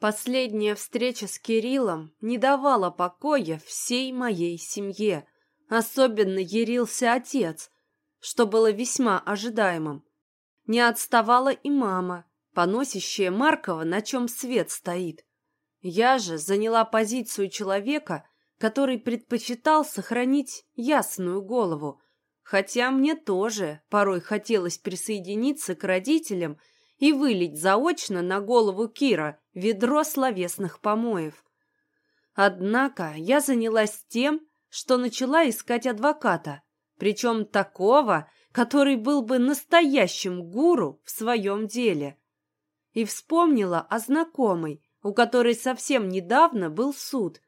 Последняя встреча с Кириллом не давала покоя всей моей семье. Особенно ярился отец, что было весьма ожидаемым. Не отставала и мама, поносящая Маркова, на чем свет стоит. Я же заняла позицию человека, который предпочитал сохранить ясную голову, хотя мне тоже порой хотелось присоединиться к родителям и вылить заочно на голову Кира ведро словесных помоев. Однако я занялась тем, что начала искать адвоката, причем такого, который был бы настоящим гуру в своем деле. И вспомнила о знакомой, у которой совсем недавно был суд,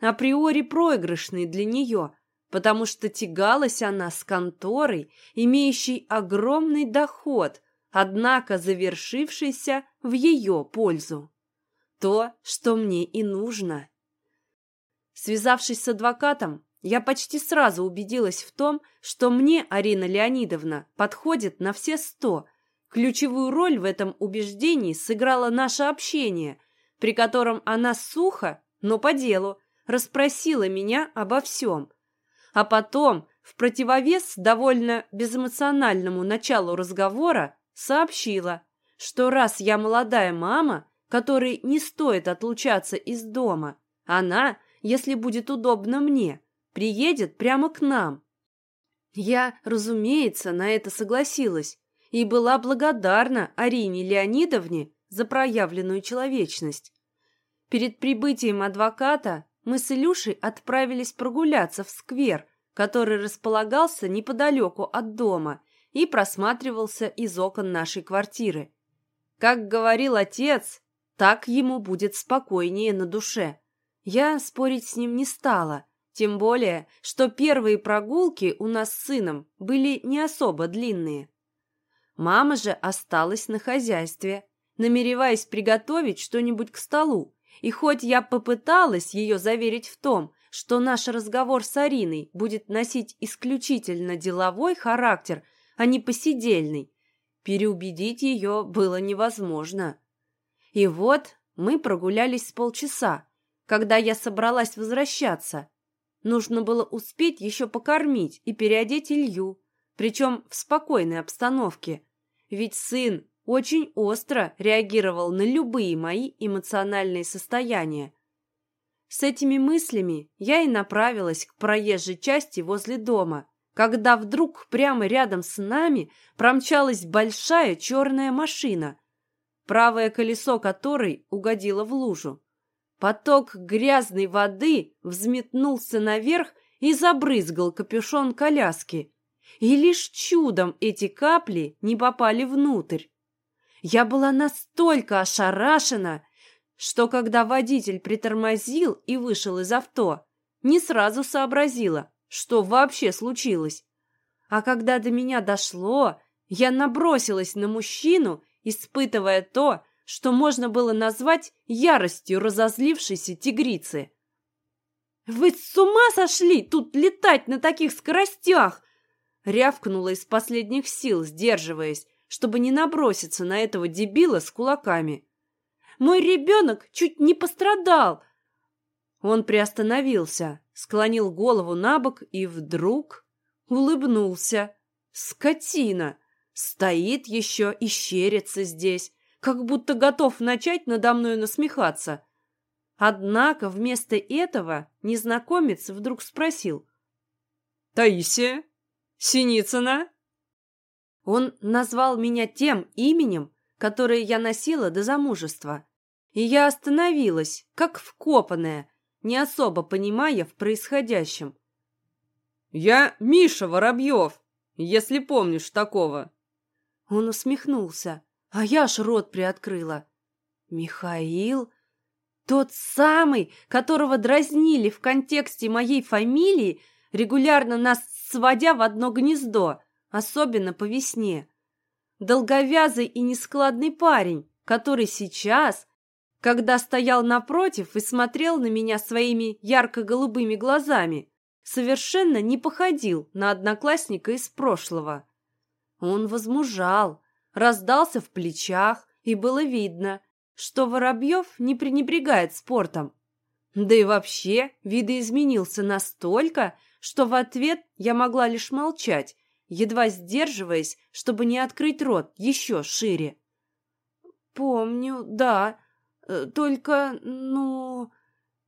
априори проигрышный для нее, потому что тягалась она с конторой, имеющей огромный доход, однако завершившийся в ее пользу. То, что мне и нужно. Связавшись с адвокатом, я почти сразу убедилась в том, что мне Арина Леонидовна подходит на все сто. Ключевую роль в этом убеждении сыграло наше общение, при котором она сухо, но по делу, расспросила меня обо всем. А потом, в противовес довольно безэмоциональному началу разговора, сообщила, что раз я молодая мама, которой не стоит отлучаться из дома, она, если будет удобно мне, приедет прямо к нам. Я, разумеется, на это согласилась и была благодарна Арине Леонидовне за проявленную человечность. Перед прибытием адвоката мы с Илюшей отправились прогуляться в сквер, который располагался неподалеку от дома и просматривался из окон нашей квартиры. Как говорил отец, так ему будет спокойнее на душе. Я спорить с ним не стала, тем более, что первые прогулки у нас с сыном были не особо длинные. Мама же осталась на хозяйстве, намереваясь приготовить что-нибудь к столу, и хоть я попыталась ее заверить в том, что наш разговор с Ариной будет носить исключительно деловой характер, а не посидельный, переубедить ее было невозможно. И вот мы прогулялись с полчаса, когда я собралась возвращаться. Нужно было успеть еще покормить и переодеть Илью, причем в спокойной обстановке, ведь сын очень остро реагировал на любые мои эмоциональные состояния. С этими мыслями я и направилась к проезжей части возле дома, когда вдруг прямо рядом с нами промчалась большая черная машина, правое колесо которой угодило в лужу. Поток грязной воды взметнулся наверх и забрызгал капюшон коляски. И лишь чудом эти капли не попали внутрь. Я была настолько ошарашена, что когда водитель притормозил и вышел из авто, не сразу сообразила, что вообще случилось. А когда до меня дошло, я набросилась на мужчину, испытывая то, что можно было назвать яростью разозлившейся тигрицы. «Вы с ума сошли тут летать на таких скоростях?» рявкнула из последних сил, сдерживаясь, чтобы не наброситься на этого дебила с кулаками. «Мой ребенок чуть не пострадал!» Он приостановился, склонил голову на бок и вдруг улыбнулся. «Скотина! Стоит еще и щерится здесь, как будто готов начать надо мной насмехаться». Однако вместо этого незнакомец вдруг спросил. «Таисия? Синицына?» Он назвал меня тем именем, которое я носила до замужества. И я остановилась, как вкопанная, не особо понимая в происходящем. «Я Миша Воробьев, если помнишь такого». Он усмехнулся, а я аж рот приоткрыла. «Михаил? Тот самый, которого дразнили в контексте моей фамилии, регулярно нас сводя в одно гнездо особенно по весне. Долговязый и нескладный парень, который сейчас, когда стоял напротив и смотрел на меня своими ярко-голубыми глазами, совершенно не походил на одноклассника из прошлого. Он возмужал, раздался в плечах, и было видно, что Воробьев не пренебрегает спортом. Да и вообще видоизменился настолько, что в ответ я могла лишь молчать, едва сдерживаясь, чтобы не открыть рот еще шире. «Помню, да, э, только, ну...»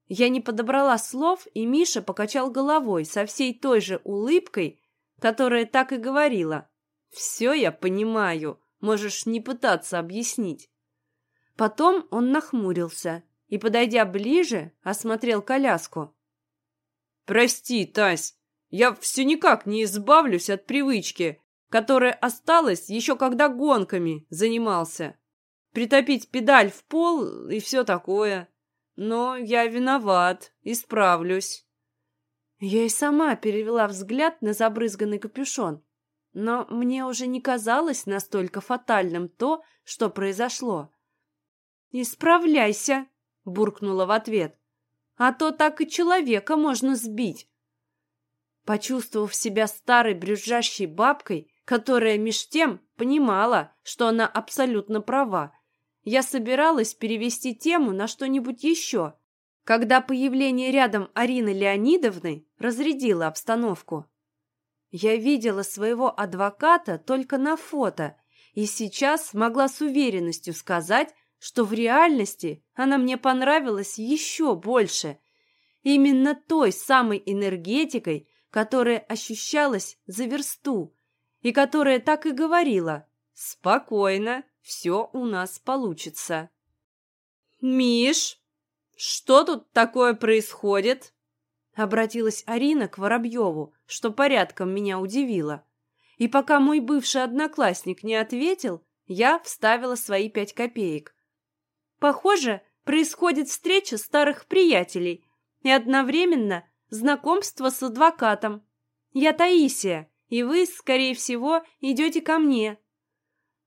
Я не подобрала слов, и Миша покачал головой со всей той же улыбкой, которая так и говорила. «Все я понимаю, можешь не пытаться объяснить». Потом он нахмурился и, подойдя ближе, осмотрел коляску. «Прости, Тась, я все никак не избавлюсь от привычки, которая осталась еще когда гонками занимался. Притопить педаль в пол и все такое. Но я виноват, исправлюсь». Я и сама перевела взгляд на забрызганный капюшон, но мне уже не казалось настолько фатальным то, что произошло. «Исправляйся!» — буркнула в ответ. «А то так и человека можно сбить!» Почувствовав себя старой брюзжащей бабкой, которая меж тем понимала, что она абсолютно права, я собиралась перевести тему на что-нибудь еще, когда появление рядом Арины Леонидовны разрядило обстановку. Я видела своего адвоката только на фото и сейчас могла с уверенностью сказать, что в реальности она мне понравилась еще больше. Именно той самой энергетикой, которая ощущалась за версту и которая так и говорила «Спокойно, все у нас получится». «Миш, что тут такое происходит?» Обратилась Арина к Воробьеву, что порядком меня удивило. И пока мой бывший одноклассник не ответил, я вставила свои пять копеек. Похоже, происходит встреча старых приятелей и одновременно знакомство с адвокатом. Я Таисия, и вы, скорее всего, идете ко мне.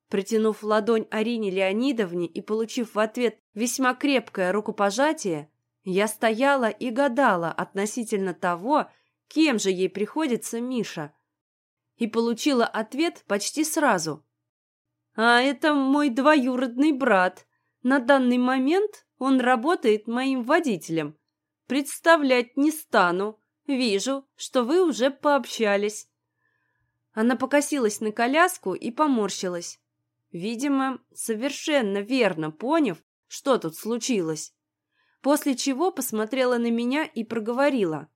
Протянув ладонь Арине Леонидовне и получив в ответ весьма крепкое рукопожатие, я стояла и гадала относительно того, кем же ей приходится Миша. И получила ответ почти сразу. «А это мой двоюродный брат», на данный момент он работает моим водителем. Представлять не стану. Вижу, что вы уже пообщались. Она покосилась на коляску и поморщилась. Видимо, совершенно верно поняв, что тут случилось. После чего посмотрела на меня и проговорила.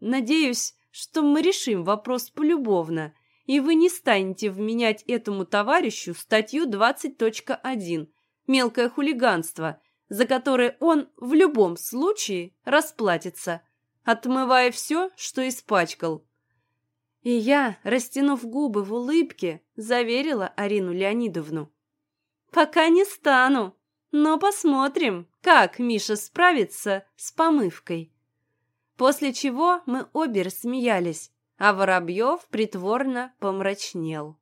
«Надеюсь, что мы решим вопрос полюбовно, и вы не станете вменять этому товарищу статью 20.1 мелкое хулиганство, за которое он в любом случае расплатится, отмывая все, что испачкал. И я, растянув губы в улыбке, заверила Арину Леонидовну. «Пока не стану, но посмотрим, как Миша справится с помывкой». После чего мы обе рассмеялись, а Воробьев притворно помрачнел.